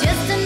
just